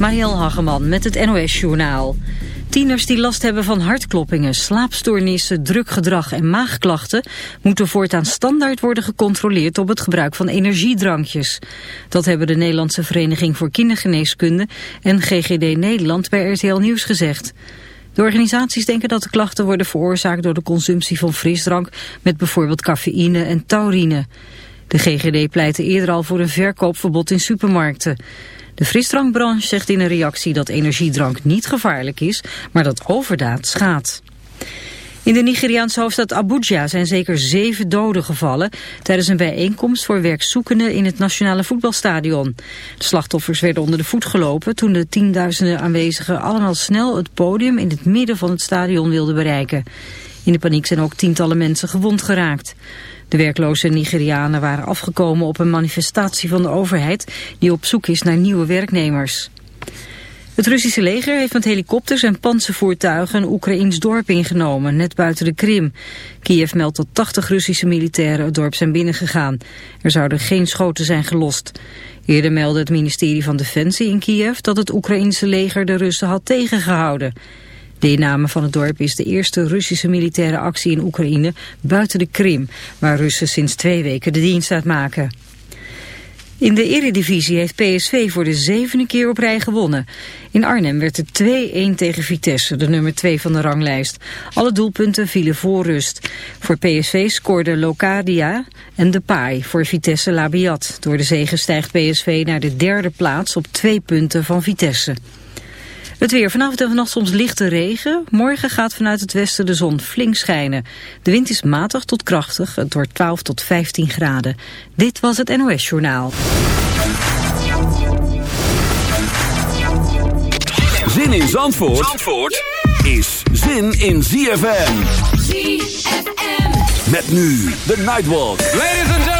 Marielle Hageman met het NOS Journaal. Tieners die last hebben van hartkloppingen, slaapstoornissen, drukgedrag en maagklachten... moeten voortaan standaard worden gecontroleerd op het gebruik van energiedrankjes. Dat hebben de Nederlandse Vereniging voor Kindergeneeskunde en GGD Nederland bij RTL Nieuws gezegd. De organisaties denken dat de klachten worden veroorzaakt door de consumptie van frisdrank... met bijvoorbeeld cafeïne en taurine. De GGD pleitte eerder al voor een verkoopverbod in supermarkten. De frisdrankbranche zegt in een reactie dat energiedrank niet gevaarlijk is, maar dat overdaad schaadt. In de Nigeriaanse hoofdstad Abuja zijn zeker zeven doden gevallen tijdens een bijeenkomst voor werkzoekenden in het nationale voetbalstadion. De slachtoffers werden onder de voet gelopen toen de tienduizenden aanwezigen allemaal snel het podium in het midden van het stadion wilden bereiken. In de paniek zijn ook tientallen mensen gewond geraakt. De werkloze Nigerianen waren afgekomen op een manifestatie van de overheid die op zoek is naar nieuwe werknemers. Het Russische leger heeft met helikopters en panzervoertuigen een Oekraïns dorp ingenomen, net buiten de Krim. Kiev meldt dat 80 Russische militairen het dorp zijn binnengegaan. Er zouden geen schoten zijn gelost. Eerder meldde het ministerie van Defensie in Kiev dat het Oekraïense leger de Russen had tegengehouden. De inname van het dorp is de eerste Russische militaire actie in Oekraïne buiten de Krim, waar Russen sinds twee weken de dienst uitmaken. In de eredivisie heeft PSV voor de zevende keer op rij gewonnen. In Arnhem werd het 2-1 tegen Vitesse, de nummer 2 van de ranglijst. Alle doelpunten vielen voor rust. Voor PSV scoorde Locadia en Depay voor Vitesse Labiat. Door de zegen stijgt PSV naar de derde plaats op twee punten van Vitesse. Het weer. Vanavond en vannacht soms lichte regen. Morgen gaat vanuit het westen de zon flink schijnen. De wind is matig tot krachtig. Het wordt 12 tot 15 graden. Dit was het NOS Journaal. Zin in Zandvoort, Zandvoort is zin in ZFM. ZFM. Met nu de Nightwalk. Ladies and gentlemen.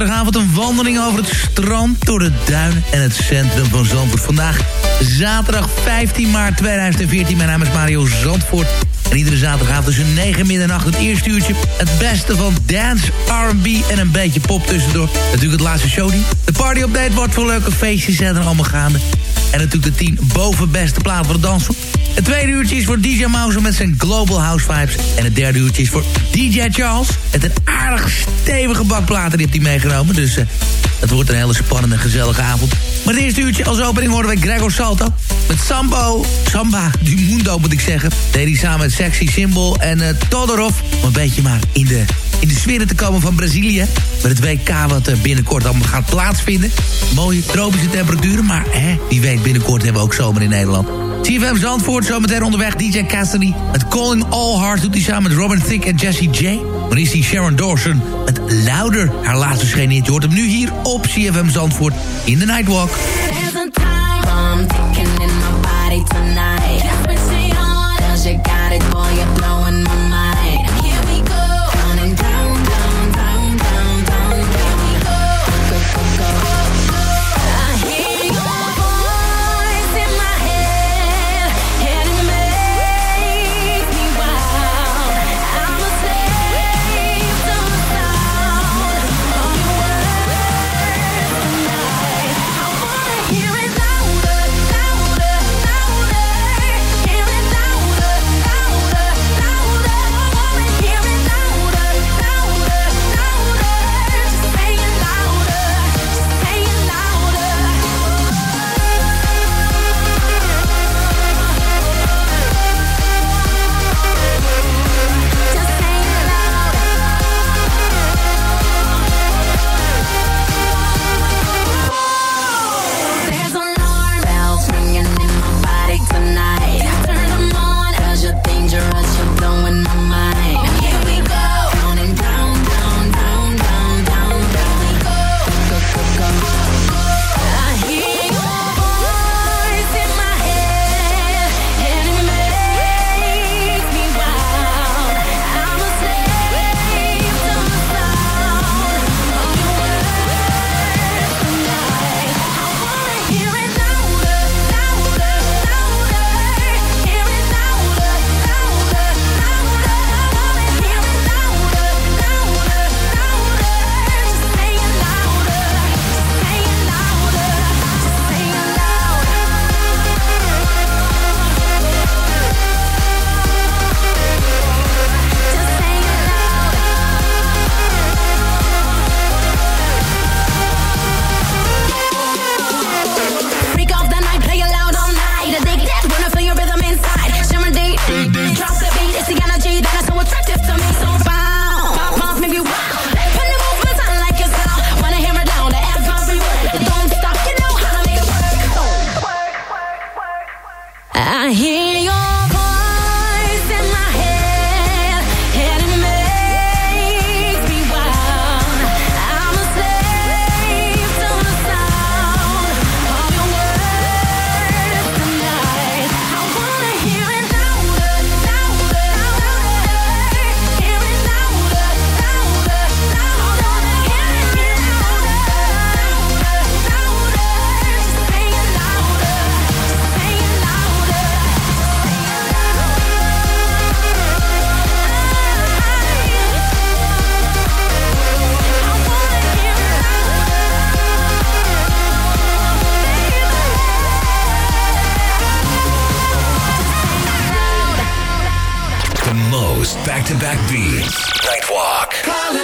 Zaterdagavond een wandeling over het strand, door de duinen en het centrum van Zandvoort. Vandaag zaterdag 15 maart 2014. Mijn naam is Mario Zandvoort. En iedere zaterdagavond tussen 9 middernacht het eerste uurtje. Het beste van dance, R&B en een beetje pop tussendoor. Natuurlijk het laatste show die. De party update wordt voor leuke feestjes zijn er allemaal gaande. En natuurlijk de 10 bovenbeste plaat voor de dansen. Het tweede uurtje is voor DJ Mouse met zijn Global House Vibes. En het derde uurtje is voor DJ Charles. Met een aardig stevige bakplaten die heeft hij meegenomen. Dus uh, het wordt een hele spannende en gezellige avond. Maar het eerste uurtje als opening horen we Gregor Salto. Met Sambo, Samba du Mundo moet ik zeggen. Deed hij samen met Sexy Symbol en uh, Todorov. Een beetje maar in de, in de sferen te komen van Brazilië. Met het WK wat uh, binnenkort allemaal gaat plaatsvinden. Mooie tropische temperaturen, maar hè, wie weet binnenkort hebben we ook zomer in Nederland. CFM Zandvoort, zometeen onderweg DJ Cassidy. Met Calling All Hearts doet hij samen met Robin Thicke en Jesse J. Dan is die Sharon Dawson met Louder. Haar laatste scheen Je hoort hem nu hier op CFM Zandvoort in de Nightwalk. I'm tonight. you got it, boy, back Beats. Nightwalk. Colin.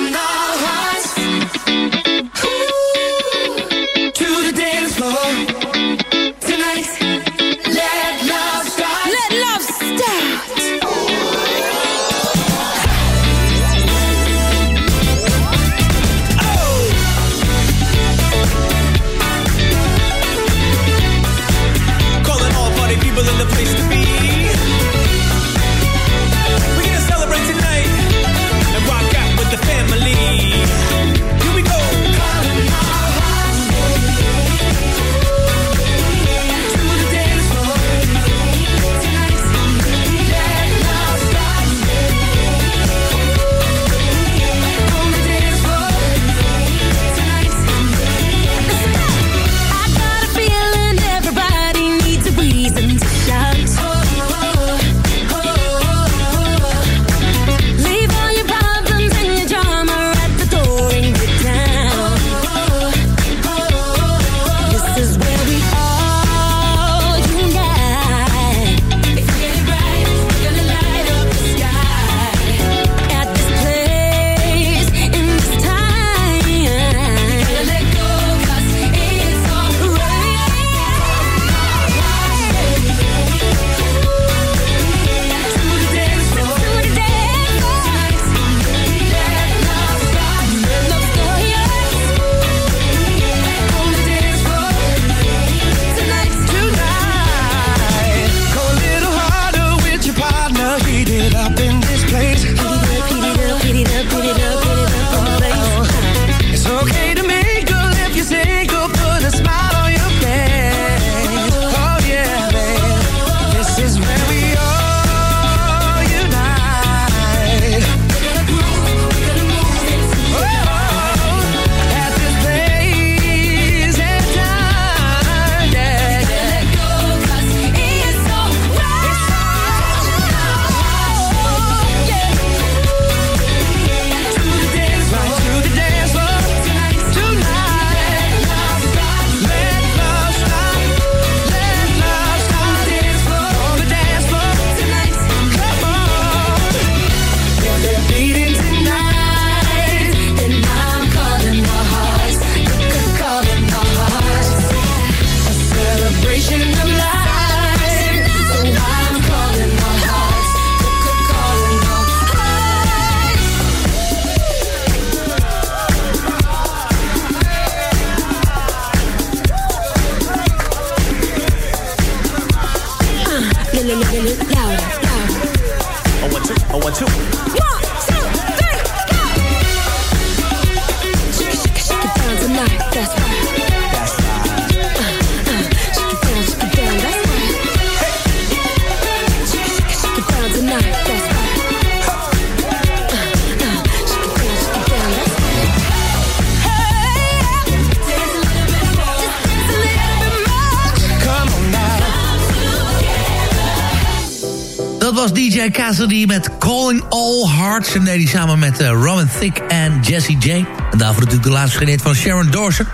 Was DJ Cassidy met Calling All Hearts. En deed hij samen met uh, Robin Thicke en Jesse J. En daarvoor natuurlijk de laatste genit van Sharon Dorser.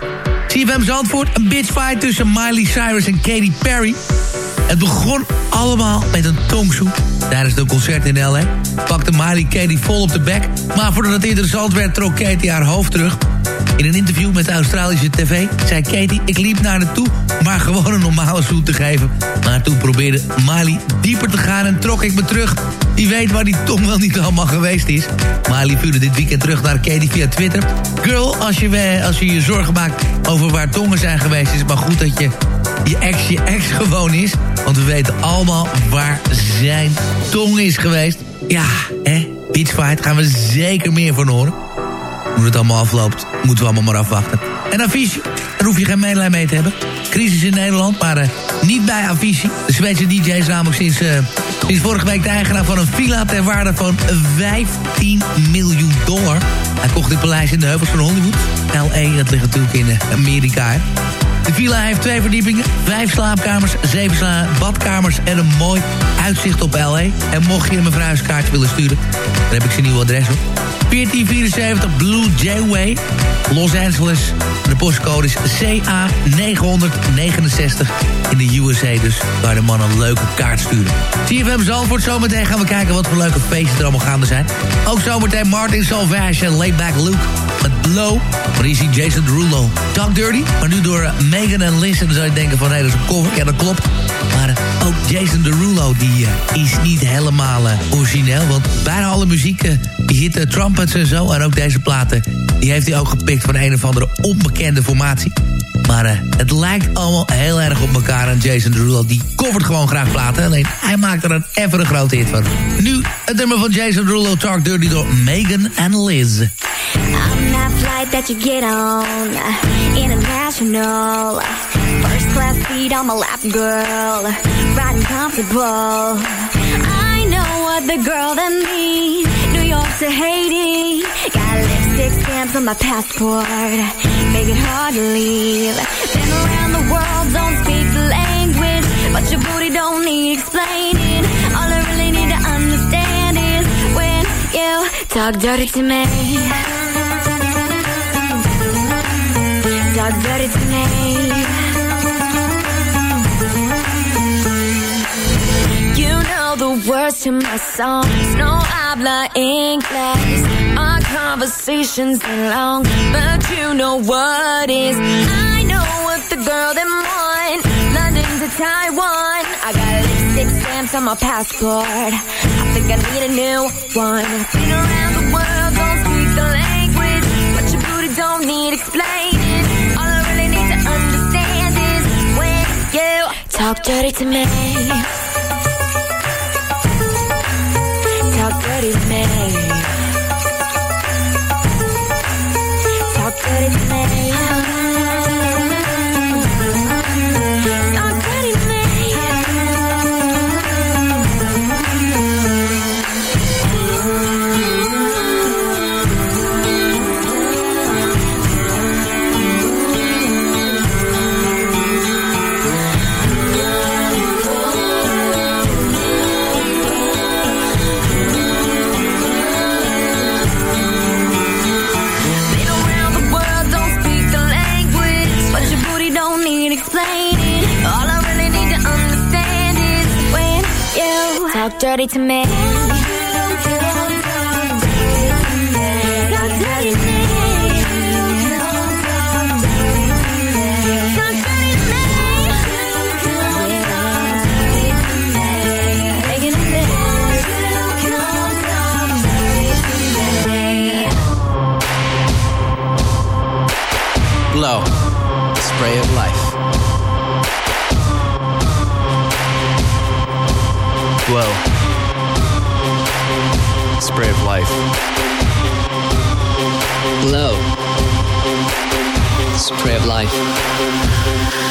CFM Zandvoort, een bitchfight tussen Miley Cyrus en Katy Perry. Het begon allemaal met een tongzoen. Tijdens de concert in L.A. pakte Miley Katy vol op de bek. Maar voordat het interessant werd, trok Katy haar hoofd terug. In een interview met de Australische tv zei Katie... ik liep naar haar toe maar gewoon een normale zoet te geven. Maar toen probeerde Miley dieper te gaan en trok ik me terug. Wie weet waar die tong wel niet allemaal geweest is. Miley vuurde dit weekend terug naar Katie via Twitter. Girl, als je, als je je zorgen maakt over waar tongen zijn geweest... is het maar goed dat je je ex je ex gewoon is. Want we weten allemaal waar zijn tong is geweest. Ja, hè, Beachfight gaan we zeker meer van horen. Hoe het allemaal afloopt, moeten we allemaal maar afwachten. En Avicii, daar hoef je geen medelijden mee te hebben. Crisis in Nederland, maar uh, niet bij Avicii. De Zweedse DJ is namelijk sinds, uh, sinds vorige week de eigenaar van een villa... ter waarde van 15 miljoen dollar. Hij kocht dit paleis in de heuvels van Hollywood. L.A., dat ligt natuurlijk in uh, Amerika. De villa heeft twee verdiepingen, vijf slaapkamers, zeven badkamers en een mooi uitzicht op L.A. En mocht je een verhuiskaartje willen sturen, dan heb ik zijn nieuwe adres op. 1474 Blue J-Way, Los Angeles. De postcode is CA969 in de USA. Dus kan de man een leuke kaart sturen. CFM Zalvoort, zometeen gaan we kijken wat voor leuke feesten er allemaal gaande zijn. Ook zometeen Martin Salvage en Laidback Luke met Blow. Maar hier ziet Jason Derulo. Talk Dirty, maar nu door Megan en Liz. Dan zou je denken van, nee, dat is een cover. Ja, dat klopt. Maar uh, ook Jason Derulo, die uh, is niet helemaal uh, origineel. Want bijna alle muziek, die hit trumpets en zo. En ook deze platen, die heeft hij ook gepikt van een of andere onbekende formatie. Maar uh, het lijkt allemaal heel erg op elkaar. En Jason Derulo, die covert gewoon graag platen. Alleen, hij maakt er een even een grote hit van. Nu, het nummer van Jason Derulo, Talk Dirty door Megan en Liz. I'm that flight that you get on International First class seat on my lap, girl Riding comfortable I know what the girl that me New To Haiti. Got lipstick stamps on my passport. Make it hard to leave. Been around the world, don't speak the language. But your booty don't need explaining. All I really need to understand is When you talk dirty to me. Talk dirty to me the words to my songs. No habla inglés Our conversations are long But you know what is. I know what the girl that want London to Taiwan. I got lipstick stamps on my passport. I think I need a new one. Been around the world, don't speak the language. But your booty don't need explaining. All I really need to understand is When you talk dirty to me dirty to Talk dirty talk dirty to me. Spray of life. Glow, spray of life.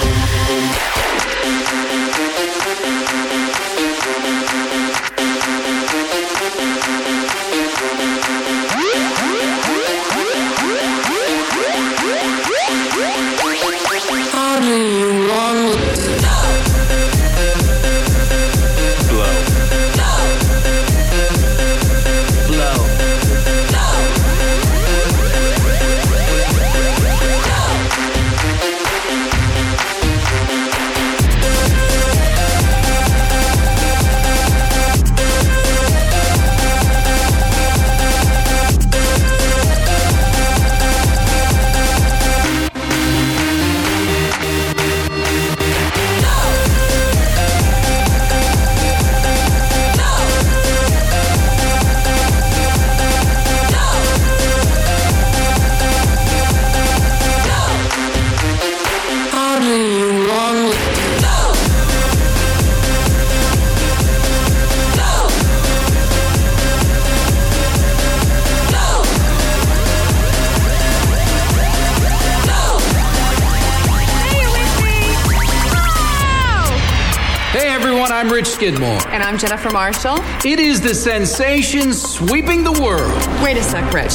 I'm Rich Skidmore. And I'm Jennifer Marshall. It is the sensation sweeping the world. Wait a sec, Rich.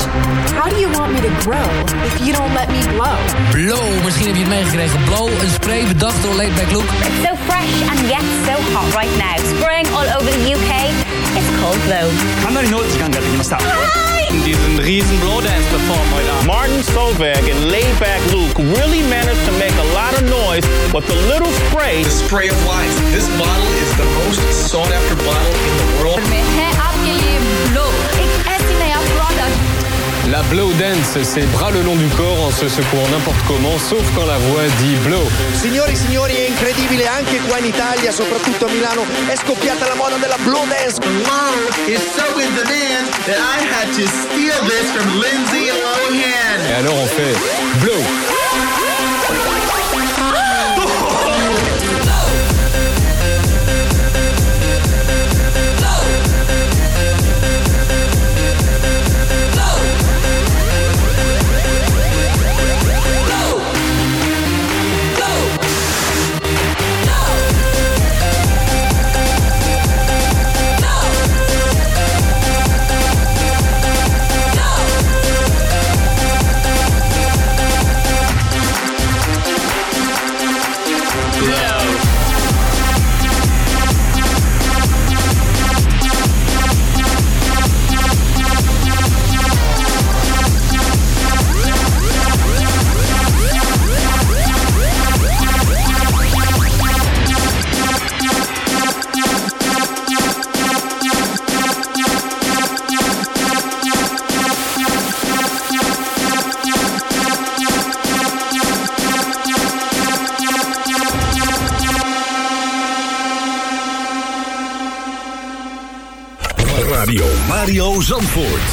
How do you want me to grow if you don't let me blow? Blow, misschien heb je het meegekregen. Blow, een spray bedacht door Laidback Luke. It's so fresh and yet so hot right now. Spraying all over the UK. It's called Blow. かなりの時間がやってきました。 Diesen riesen Blowdance perform heute Abend. Martin Solveig and Laidback Luke really managed to make a lot of noise with the little spray. The spray of life. This bottle is the most sought after bottle in the world. La blow dance, c'est bras le long du corps en se secouant n'importe comment, sauf quand la voix dit blow. Signori, signori, è incredibile anche qua in Italia, soprattutto a Milano, è scoppiata la moda della blow dance. Blow is so in demand that I had to steal this from Lindsay Lohan. Et alors on fait blow. Mario Zandvoort.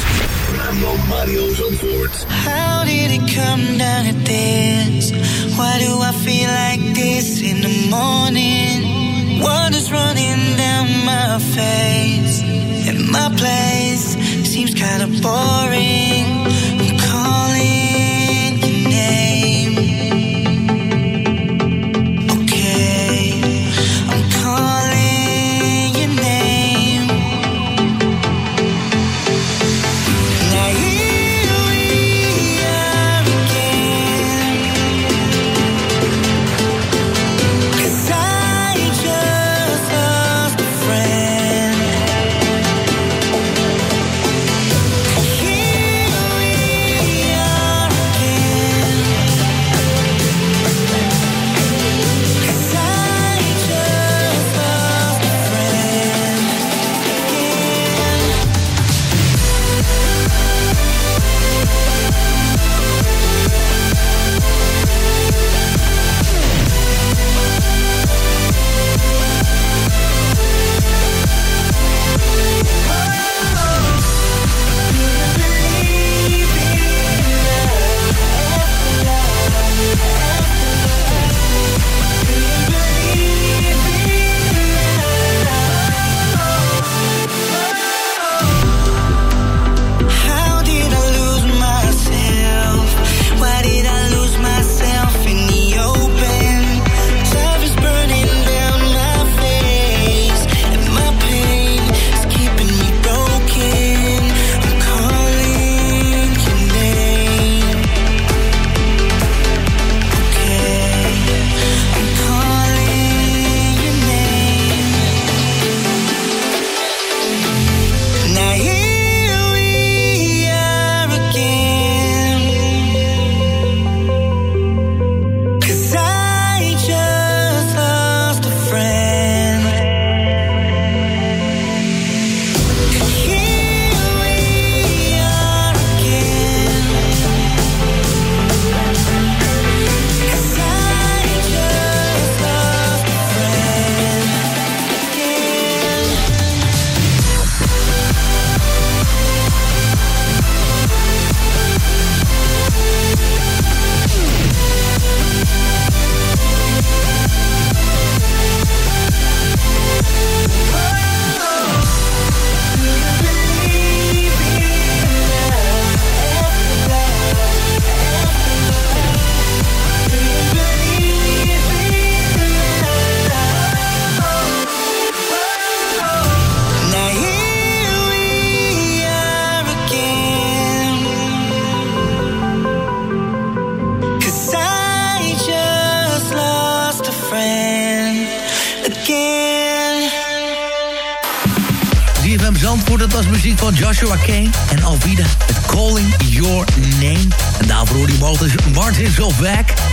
Radio Mario Zandvoort. How did it come down to this? Why do I feel like this in the morning? Water's running down my face. And my place seems kind of boring.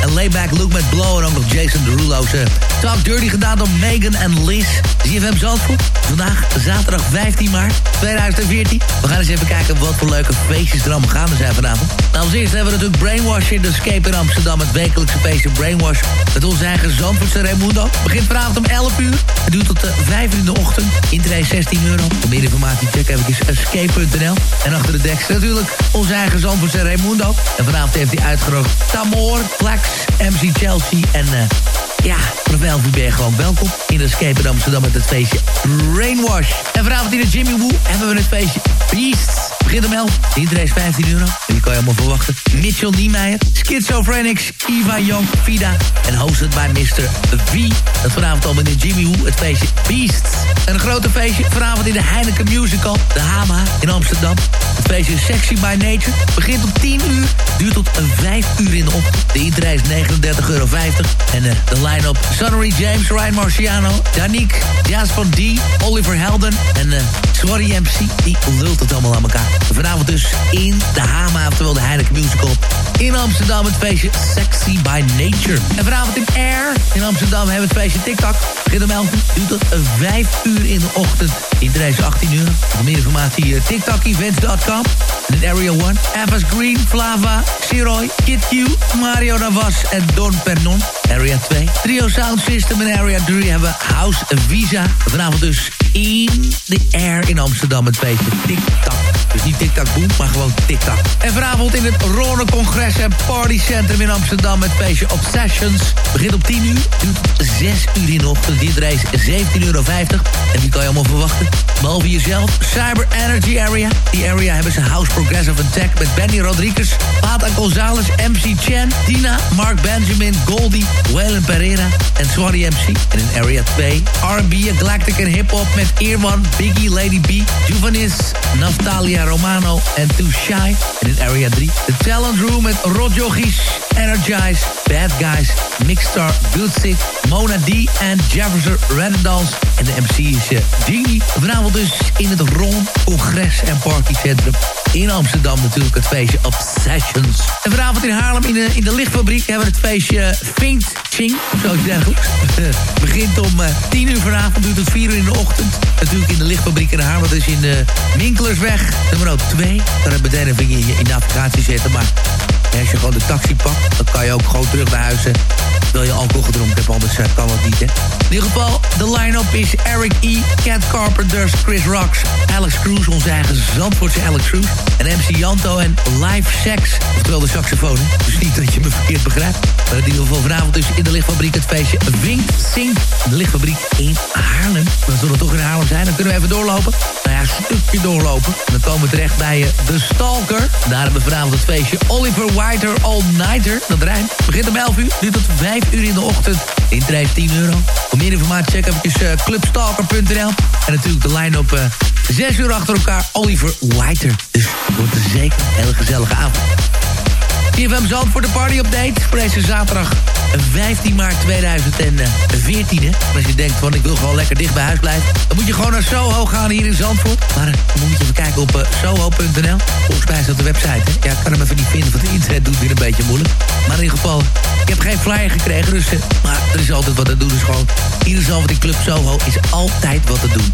En Layback Luke met Blow. En ook nog Jason Derulo's uh, Talk Dirty gedaan door Megan en Liz. ZFM Zandvoort, vandaag zaterdag 15 maart 2014. We gaan eens even kijken wat voor leuke feestjes er allemaal gaande zijn vanavond. Nou, als eerste hebben we natuurlijk Brainwash in de Escape in Amsterdam. Het wekelijkse feestje Brainwash. Met onze eigen Zandvoortse Raimundo. Begint vanavond om 11 uur. Het duurt tot uh, 5 uur in de ochtend. Interesse 16 euro. Voor meer informatie check even escape.nl. En achter de deks natuurlijk onze eigen Zandvoortse Raimundo. En vanavond heeft hij uitgerocht Tamor, Flex, MC Chelsea en... Ja, vanaf 11 uur ben je gewoon welkom in de Escape in Amsterdam met het feestje Rainwash. En vanavond in de Jimmy Woo hebben we het feestje Beasts. Begint om 11, iedereen is 15 euro. En die kan je allemaal verwachten. Mitchell Niemeyer, Schizophrenics, Eva Young, Vida en hosted bij Mr. V. Dat vanavond allemaal in de Jimmy Woo, het feestje Beasts. En een grote feestje vanavond in de Heineken Musical, de Hama in Amsterdam. Het feestje Sexy by Nature begint om 10 uur, duurt tot 5 uur in de ochtend. De intree is 39,50 euro. En uh, de line-up Sonnery James, Ryan Marciano, Danique, Jas van D, Oliver Helden en uh, Sorry MC. Die lult het allemaal aan elkaar. Vanavond dus in de Hama, oftewel de Heineken Musical. In Amsterdam het feestje Sexy by Nature. En vanavond in Air in Amsterdam hebben we het feestje TikTok. Begint om 11 duurt tot 5 uur in de ochtend. Intree is 18 uur. Voor meer informatie uh, tiktokevents.com. En in Area 1, Evans Green, Flava, Siroy, Kid Q, Mario Navas en Don Pernon. Area 2. Trio Sound System in Area 3 hebben House Visa. Vanavond dus in the air in Amsterdam het feestje TikTok. Dus niet TikTok boom, maar gewoon TikTok. En vanavond in het Ronne Congres en Party Center in Amsterdam het feestje Obsessions. Begint om 10 uur, duurt tot 6 uur in de ochtend. Dit reis 17,50 euro. En die kan je allemaal verwachten. Behalve jezelf, Cyber Energy Area. Die area hebben ze House Progressive Tech met Benny Rodriguez, Pata Gonzalez, MC Chen, Dina, Mark Benjamin, Goldie, Waylon Pereira en Swarty MC. En in Area 2, R&B, Galactic en Hip Hop met Earman, Biggie, Lady B, Juvanis, Naftalia Romano en Too Shy. En in Area 3, The Talent Room met Rod Jochies, Energize, Bad Guys, Mixstar, Good Sick, Mona D en Jefferson Reddendance. En de MC is uh, Genie. Vanavond dus in het Ron Congres en Party Centrum. In Amsterdam natuurlijk het feestje Obsessions. En vanavond in Haarlem in de, in de lichtfabriek hebben we het feestje Fink Ching. Of zoiets dergelijks. Begint om uh, 10 uur vanavond, duurt tot 4 uur in de ochtend. Natuurlijk in de lichtfabriek in Haarlem. Dat is in de Winkelersweg, nummer 2. Daar heb meteen even in je in navigatie zetten. Maar als je gewoon de taxi pakt, dan kan je ook gewoon terug naar huis. Wil je alcohol gedronken hebben, anders kan dat niet, hè. In ieder geval, de line-up is Eric E., Cat Carpenters, Chris Rocks, Alex Cruz, onze eigen Zandvoortse Alex Cruz, en MC Janto en Live Sex, oftewel de saxofoon. Dus niet dat je me verkeerd begrijpt. Maar in ieder geval vanavond dus in de lichtfabriek het feestje Wink Sing. De lichtfabriek in Haarlem. Dan zullen we toch in Haarlem zijn, dan kunnen we even doorlopen. Nou ja, een stukje doorlopen. En dan komen we terecht bij uh, The Stalker. Daar hebben we vanavond het feestje Oliver Whiter All Nighter. Dat rijmt. Begint om 11 uur, duurt tot 5 uur in de ochtend. Intree 10 euro. Voor meer informatie check even uh, clubstalker.nl. En natuurlijk de line-up uh, 6 uur achter elkaar. Oliver Whiter. Wordt er zeker een hele gezellige avond. CFM Zand voor de party update. Voor deze zaterdag 15 maart 2014. Hè? En als je denkt van ik wil gewoon lekker dicht bij huis blijven. Dan moet je gewoon naar Soho gaan hier in Zandvoort. Maar uh, dan moet je even kijken op uh, soho.nl. Volgens mij is de website. Ja, ik kan hem even niet vinden. Want de internet doet weer een beetje moeilijk. Maar in ieder geval, ik heb geen flyer gekregen. Dus, uh, maar er is altijd wat te doen. Dus gewoon hier in Zandvoort in Club Soho is altijd wat te doen.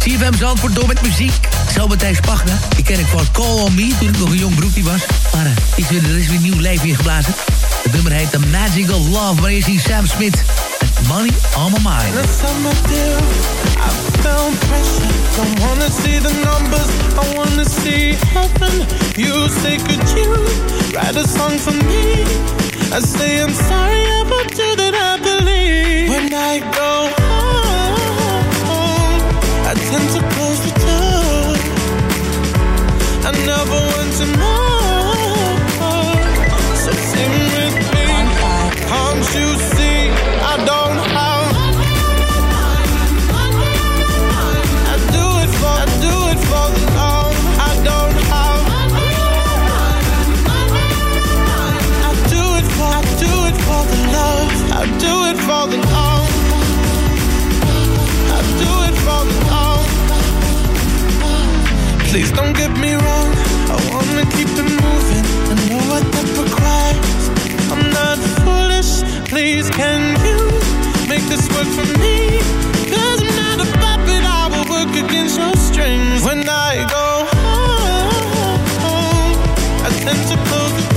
CFM Zandvoort door met muziek. Zometeen Spagna. Die ken ik van Call On Me toen ik nog een jong broekje was. Maar uh, is weer, er is weer nieuw leven ingeblazen. Het nummer heet The Magic of Love. Maar eerst hier Sam Smith. Money On My Mind. The summer deal, I felt pressure. Don't wanna see the numbers, I wanna see heaven. You say, could you write a song for me? I say, I'm sorry about you that I believe. When I go I tend to door. I never want. So sing with me. Can't you see I don't have? I do it for, I do it for the love I don't have. I do it for, I do it for the love. I do it for the love. Please don't get me wrong. I wanna keep it moving. I know what that requires. I'm not foolish. Please, can you make this work for me? Cause I'm not a puppet. I will work against your strings. When I go home, I tend to close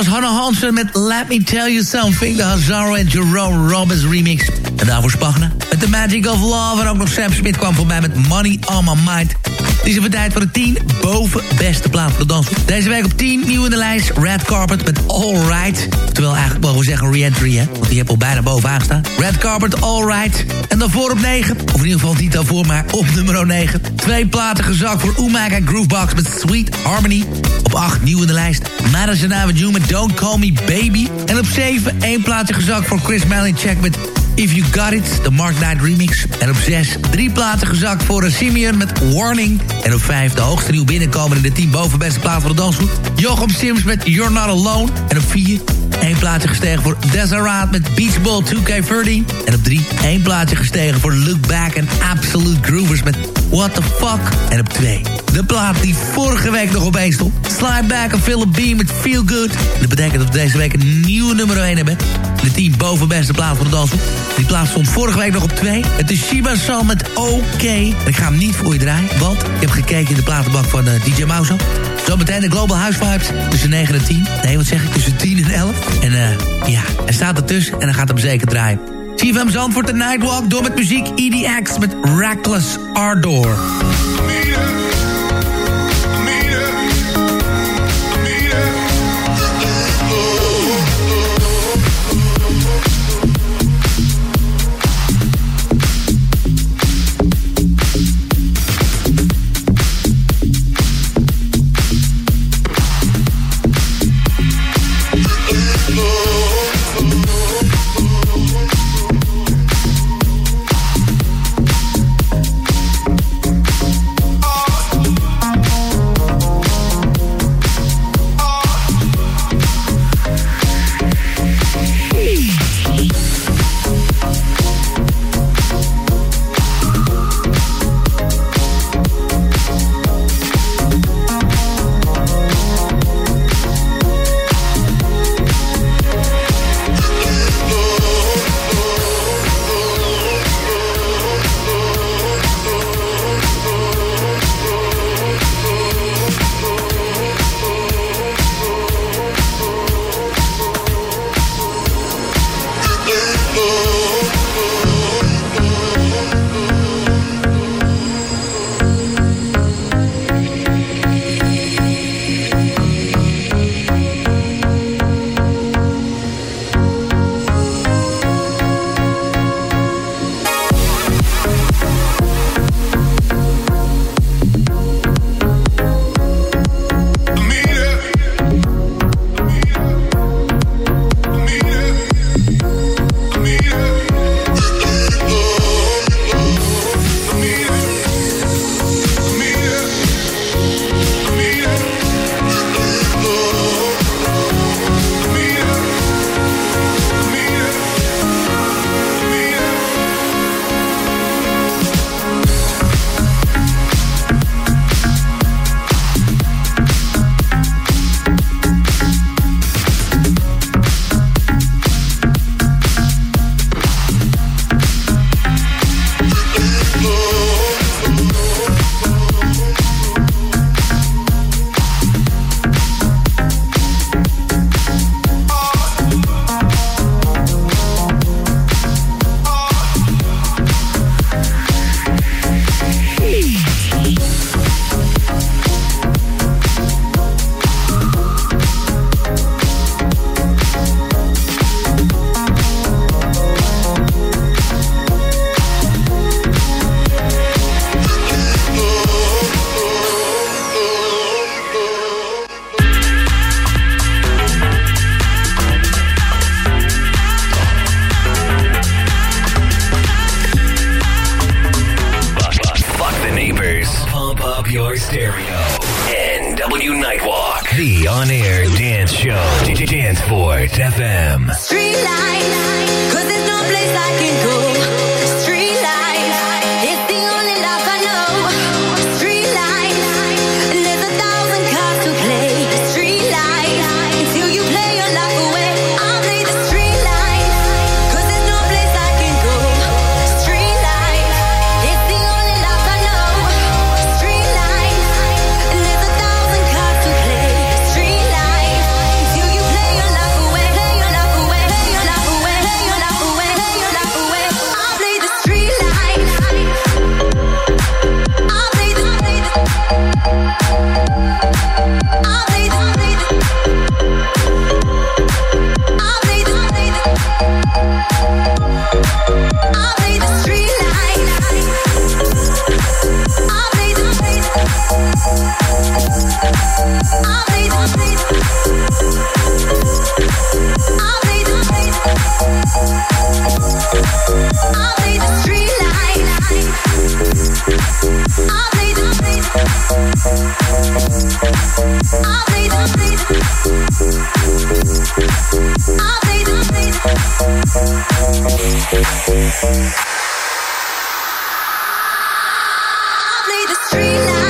was Hannah Hansen met Let Me Tell You Something. De Hazaro en Jerome Robbins remix. En daarvoor Spagna. The Magic of Love. En ook nog Sam Smith kwam voorbij met Money on My Mind. Het is even tijd voor de 10 boven beste plaat voor de. Deze week op 10 nieuw in de lijst. Red Carpet met All Right. Terwijl eigenlijk mogen we zeggen re-entry, hè. Want die heb al bijna bovenaan staan. Red Carpet, All Right. En daarvoor op 9. Of in ieder geval niet daarvoor, maar op nummer 9. Twee platen gezakt voor Umaga Groovebox met Sweet Harmony. Op 8 nieuw in de lijst. Madison Avenue met Don't Call Me Baby. En op 7 één plaatje gezakt voor Chris Check met If You Got It, de Mark Knight remix. En op 6 drie platen gezakt voor Simeon met Warning. En op 5 de hoogste nieuw binnenkomen in de team bovenbeste plaat van de dansgroep. Jochem Sims met You're Not Alone. En op 4 één plaatje gestegen voor Deseret met Beach Ball 2K13. En op 3 één plaatje gestegen voor Look Back en Absolute Groovers met What The Fuck. En op 2 de plaat die vorige week nog opeens stond. Slide Back en Philip B met Feel Good. Dat betekent dat we deze week een nieuwe nummer 1 hebben. De team bovenbeste plaat voor de dansgroep. Die plaat stond vorige week nog op 2. Het is Shiba Sal met OK. Ik ga hem niet voor je draaien, want ik heb gekeken in de platenbak van uh, DJ Mauzo. Zometeen de Global House Vibes tussen 9 en 10. Nee, wat zeg ik? Tussen 10 en 11. En uh, ja, hij staat ertussen en dan gaat hem zeker draaien. CFM Zandvoort de Nightwalk door met muziek EDX met Reckless Ardor. I Play the streetlight.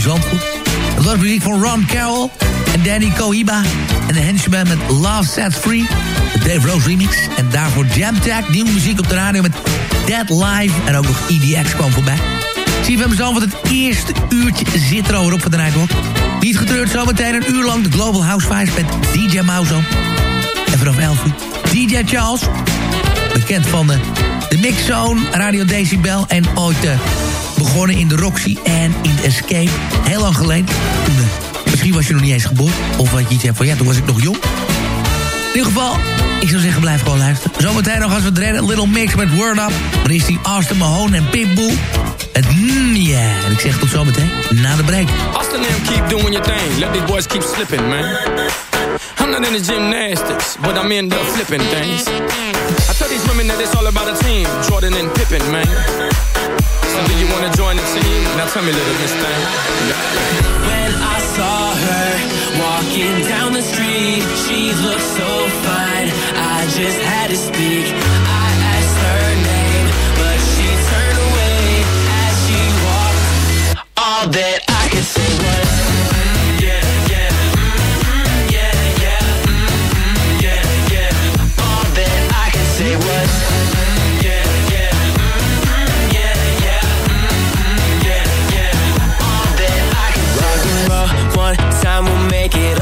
van Zandvoort. Het was muziek van Ron Carroll en Danny Cohiba. En de henchman met Love Set Free. De Dave Rose remix. En daarvoor Jam Tag. Nieuwe muziek op de radio met Dead Live. En ook nog EDX kwam voorbij. CFM Zandvoort, het eerste uurtje zit er alweer op voor de Nightwalk. Niet getreurd, zometeen een uur lang de Global House Vibes met DJ Mauzo. En vanaf 11 uur DJ Charles. Bekend van de, de Mixzone, Radio Decibel en ooit uh, begonnen in de Roxy en in de Escape. Heel lang geleden. Toen, misschien was je nog niet eens geboren. Of wat je iets hebt van, ja, toen was ik nog jong. In ieder geval, ik zou zeggen, blijf gewoon luisteren. Zometeen nog als we redden, Little Mix met Word Up. Dan is die Austin Mahone en Pitbull. Het mm, yeah. En ik zeg tot zometeen, na de break. Austin keep doing your thing. Let these boys keep slipping, man. I'm not in the gymnastics, but I'm in the flipping things. I tell these women that it's all about a team. Jordan and Pippen, man. So do you wanna join the team? Now tell me, little miss thing. When I saw her walking down the street, she looked so fine. I just had to speak. I asked her name, but she turned away as she walked. All that I could say was.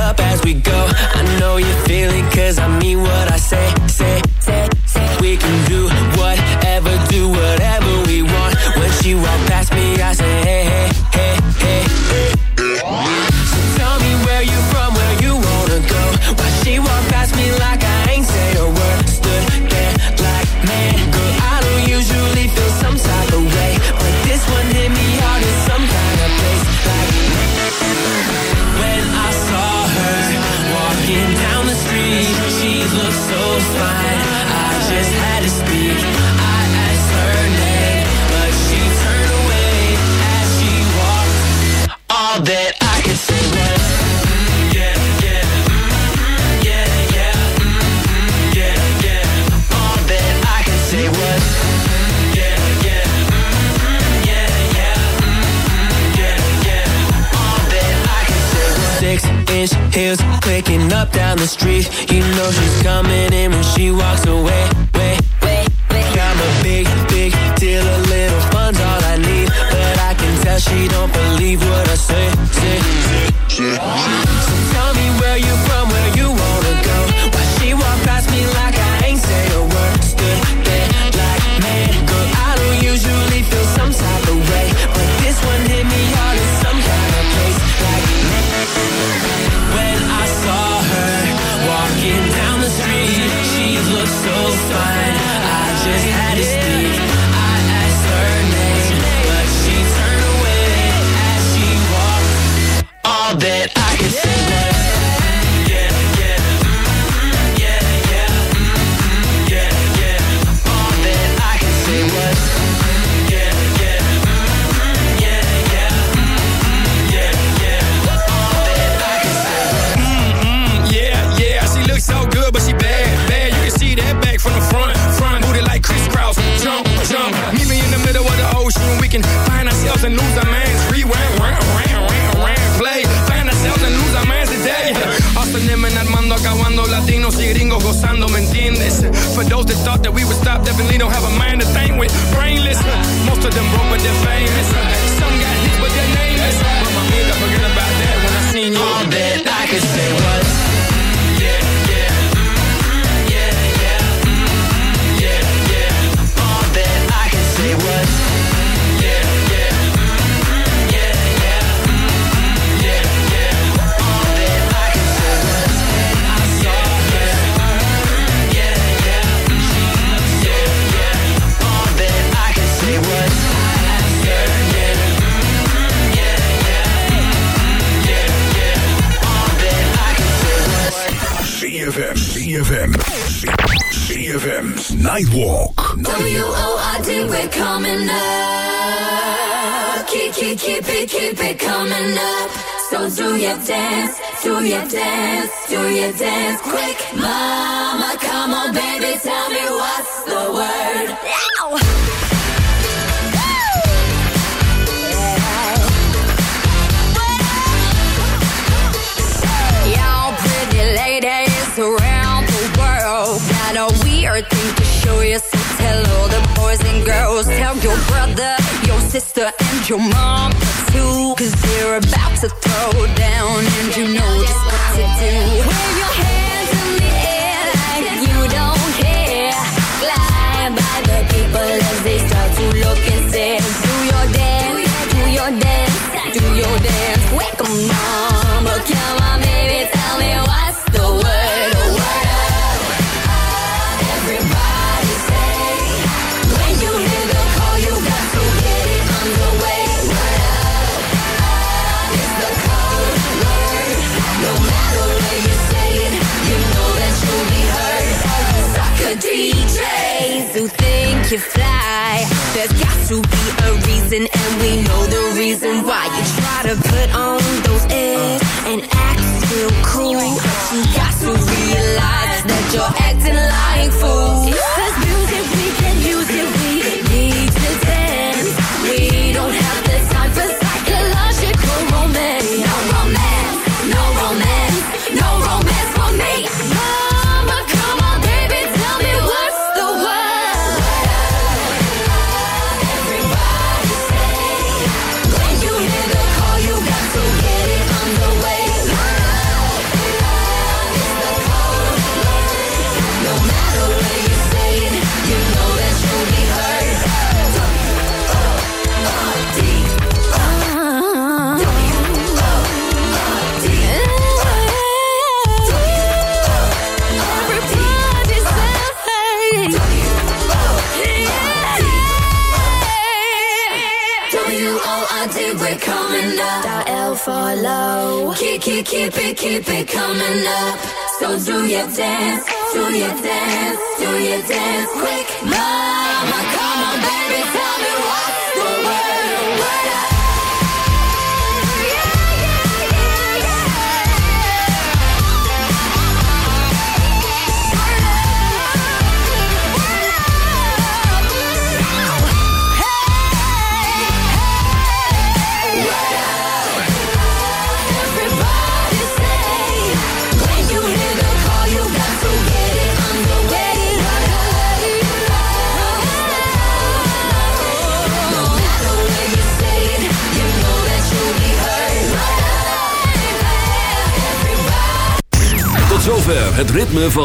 Up as we go. I know you feel it cause I mean what I say, say, say, say. We can do whatever, do whatever we want. When she walk past me, I say, hey, hey, hey, hey, hey. So tell me where you from, where you wanna go. Why she walk past me like I ain't say a word. Stood there like, man, Inch heels clicking up down the street. You know she's coming in when she walks away. Wait, wait, wait. I'm a big, big deal. A little fun's all I need, but I can tell she don't believe what I say. Say, say, say. So tell me where you from, and lose our minds. Rewind, round, round, round, round, play. Find ourselves and lose our minds today. Austin Lemon armando, acabando, latinos y gringos gozando, ¿me entiendes? For those that thought that we would stop, definitely don't have a mind to think with. Brainless, most of them broke, but they're famous. Some got hits, but they're nameless. But my made up, forget about that when I seen you. All that I could say was. Nightwalk. W-O-R-D, we're coming up. Keep, keep, keep it, keep it coming up. So do your dance, do your dance, do your dance quick. Mama, come on, baby, tell me what's the word. Ow! ladies around the world got a weird thing boys and girls, tell your brother, your sister, and your mom too. Cause they're about to throw down, and you know just what to do. Wave your hands in the air like you don't care. By the people as they start to look and Do your dance, do your dance, do your dance. Mama, reason, and we know the reason why you try to put on those airs and act real cool. You got to realize that you're acting like fools.